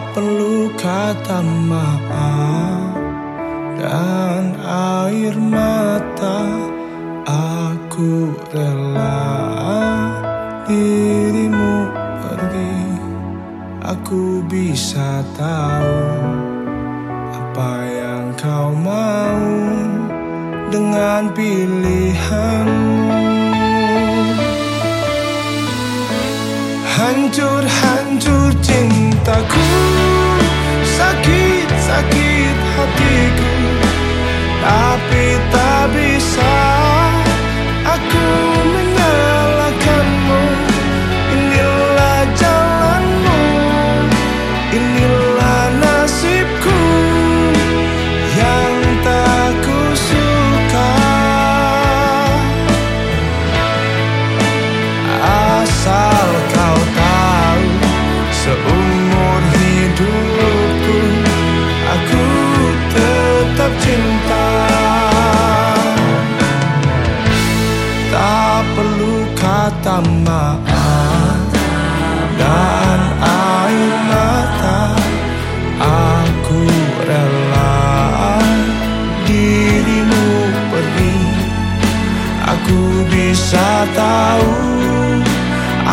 perlu kata maaf. Dan air mata Aku rela. Dirimu pergi Aku bisa tahu apa yang kau mau. Dengan pilihanmu Hancur-hancur cintaku. Sakit-sakit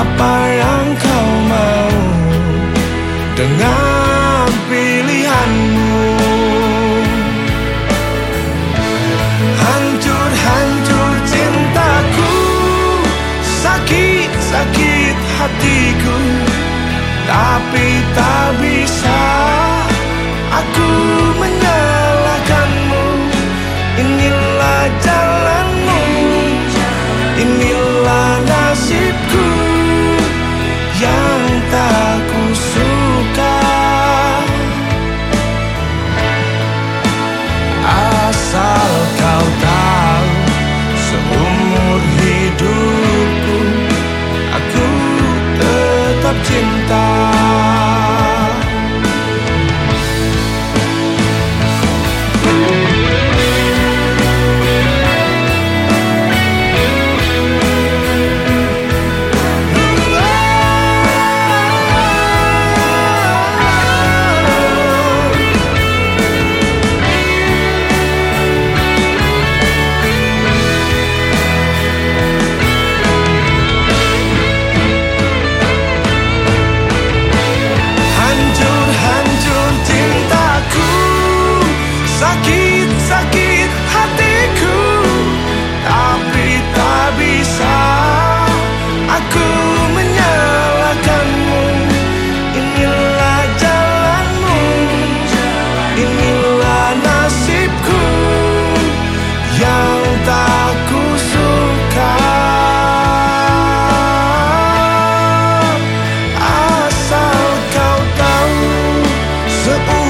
apa yang kau mau? Dengan pilihanmu. Hancur-hancur cintaku Sakit-sakit hatiku. Tapi tak bisa aku menyalahkanmu. Inilah jalan child to